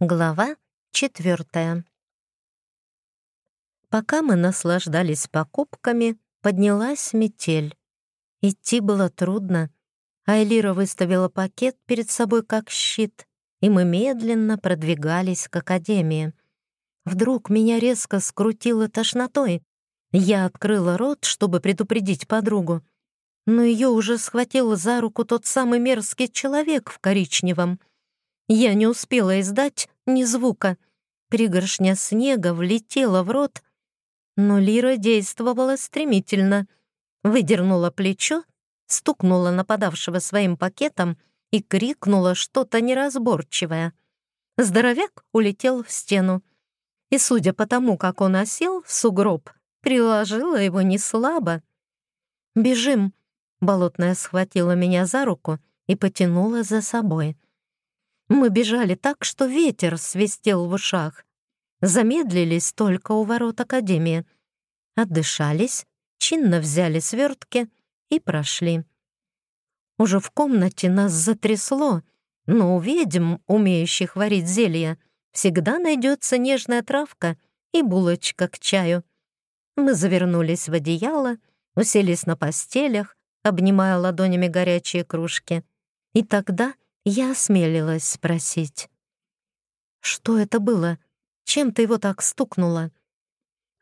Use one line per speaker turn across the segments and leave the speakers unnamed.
Глава четвертая. Пока мы наслаждались покупками, поднялась метель. Идти было трудно. Айлира выставила пакет перед собой как щит, и мы медленно продвигались к академии. Вдруг меня резко скрутило тошнотой. Я открыла рот, чтобы предупредить подругу, но ее уже схватил за руку тот самый мерзкий человек в коричневом — я не успела издать ни звука. Пригоршня снега влетела в рот, но Лира действовала стремительно. Выдернула плечо, стукнула нападавшего своим пакетом и крикнула что-то неразборчивое. Здоровяк улетел в стену. И, судя по тому, как он осел в сугроб, приложила его не слабо. «Бежим!» — болотная схватила меня за руку и потянула за собой. Мы бежали так, что ветер свистел в ушах. Замедлились только у ворот Академии. Отдышались, чинно взяли свертки и прошли. Уже в комнате нас затрясло, но у ведьм, умеющих варить зелья, всегда найдется нежная травка и булочка к чаю. Мы завернулись в одеяло, уселись на постелях, обнимая ладонями горячие кружки. И тогда я осмелилась спросить. «Что это было? Чем ты его так стукнула?»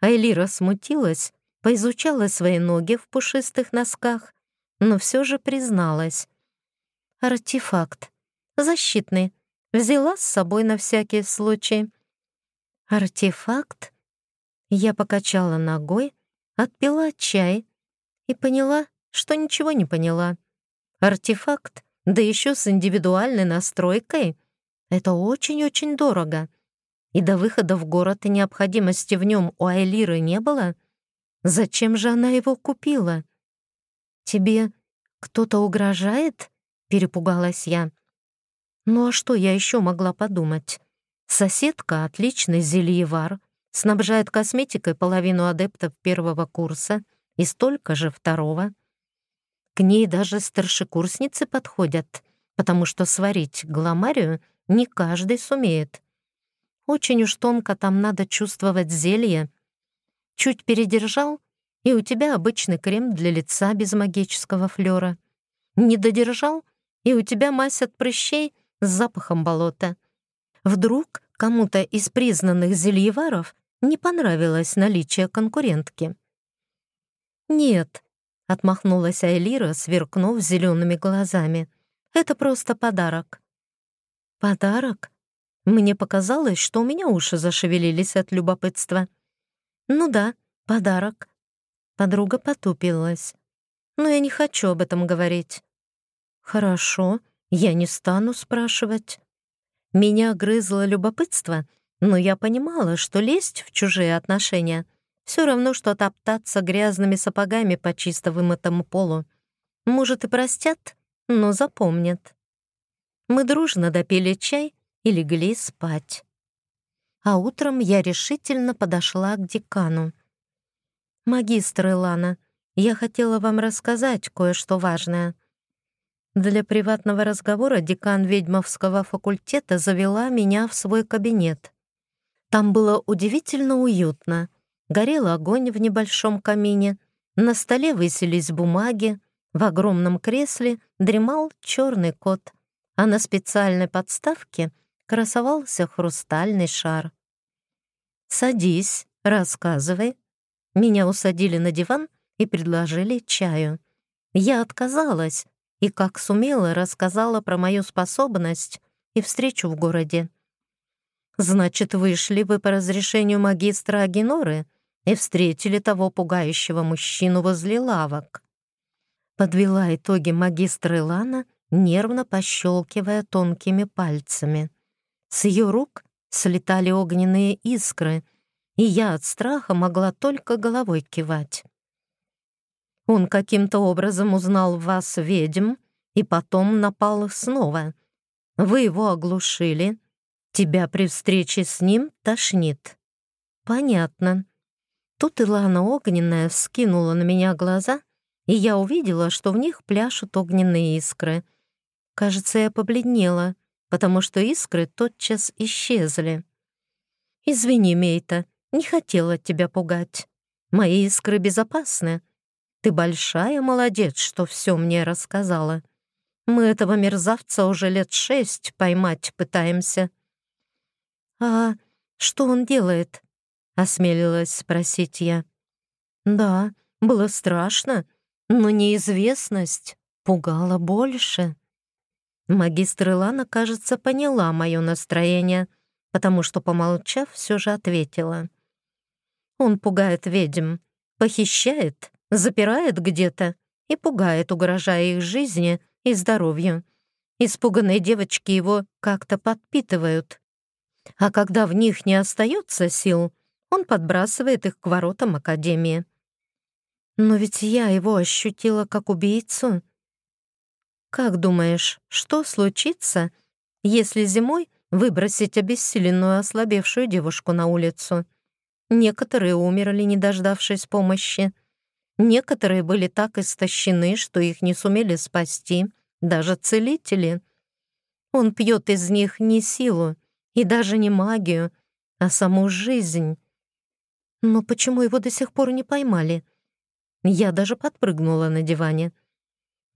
Айлира смутилась, поизучала свои ноги в пушистых носках, но все же призналась. «Артефакт. Защитный. Взяла с собой на всякий случай». «Артефакт?» Я покачала ногой, отпила чай и поняла, что ничего не поняла. Артефакт да еще с индивидуальной настройкой, это очень-очень дорого. И до выхода в город и необходимости в нем у Айлиры не было. Зачем же она его купила? «Тебе кто-то угрожает?» — перепугалась я. Ну а что я еще могла подумать? Соседка — отличный зельевар, снабжает косметикой половину адептов первого курса и столько же второго — к ней даже старшекурсницы подходят, потому что сварить гламарию не каждый сумеет. Очень уж тонко там надо чувствовать зелье. Чуть передержал, и у тебя обычный крем для лица без магического флера. Не додержал, и у тебя мазь от прыщей с запахом болота. Вдруг кому-то из признанных зельеваров не понравилось наличие конкурентки. Нет, — отмахнулась Айлира, сверкнув зелеными глазами. «Это просто подарок». «Подарок?» Мне показалось, что у меня уши зашевелились от любопытства. «Ну да, подарок». Подруга потупилась. «Но я не хочу об этом говорить». «Хорошо, я не стану спрашивать». Меня грызло любопытство, но я понимала, что лезть в чужие отношения — все равно, что топтаться грязными сапогами по чисто вымытому полу. Может, и простят, но запомнят. Мы дружно допили чай и легли спать. А утром я решительно подошла к декану. «Магистр Илана, я хотела вам рассказать кое-что важное». Для приватного разговора декан ведьмовского факультета завела меня в свой кабинет. Там было удивительно уютно — Горел огонь в небольшом камине, на столе высились бумаги, в огромном кресле дремал черный кот, а на специальной подставке красовался хрустальный шар. «Садись, рассказывай». Меня усадили на диван и предложили чаю. Я отказалась и, как сумела, рассказала про мою способность и встречу в городе. «Значит, вышли вы по разрешению магистра Агиноры?» И встретили того пугающего мужчину возле лавок. Подвела итоги магистра Илана, нервно пощелкивая тонкими пальцами. С ее рук слетали огненные искры, и я от страха могла только головой кивать. Он каким-то образом узнал вас, ведьм, и потом напал снова. Вы его оглушили. Тебя при встрече с ним тошнит. Понятно. Тут Илана Огненная вскинула на меня глаза, и я увидела, что в них пляшут огненные искры. Кажется, я побледнела. потому что искры тотчас исчезли. «Извини, Мейта, не хотела тебя пугать. Мои искры безопасны. Ты большая молодец, что все мне рассказала. Мы этого мерзавца уже лет шесть поймать пытаемся». «А что он делает?» — осмелилась спросить я. «Да, было страшно, но неизвестность пугала больше». Магистр Илана, кажется, поняла мое настроение, потому что, помолчав, все же ответила. «Он пугает ведьм, похищает, запирает где-то и пугает, угрожая их жизни и здоровью. Испуганные девочки его как-то подпитывают. А когда в них не остается сил, он подбрасывает их к воротам Академии. Но ведь я его ощутила как убийцу, как думаешь, что случится, если зимой выбросить обессиленную ослабевшую девушку на улицу? Некоторые умерли, не дождавшись помощи. Некоторые были так истощены, что их не сумели спасти, даже целители. Он пьет из них не силу и даже не магию, а саму жизнь. Но почему его до сих пор не поймали? Я даже подпрыгнула на диване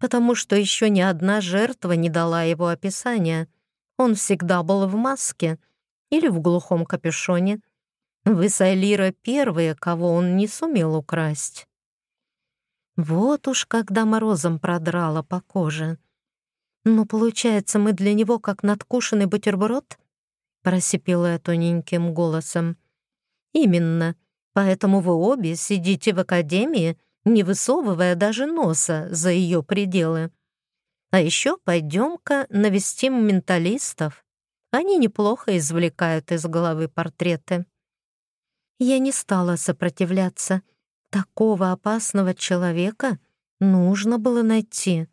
потому что еще ни одна жертва не дала его описания. Он всегда был в маске или в глухом капюшоне. Вы с Айлира первые, кого он не сумел украсть. Вот уж когда морозом продрало по коже. «Ну, получается, мы для него как надкушенный бутерброд?» — просипела я тоненьким голосом. «Именно. Поэтому вы обе сидите в академии не высовывая даже носа за ее пределы. А еще пойдем-ка навестим менталистов. Они неплохо извлекают из головы портреты. Я не стала сопротивляться. Такого опасного человека нужно было найти.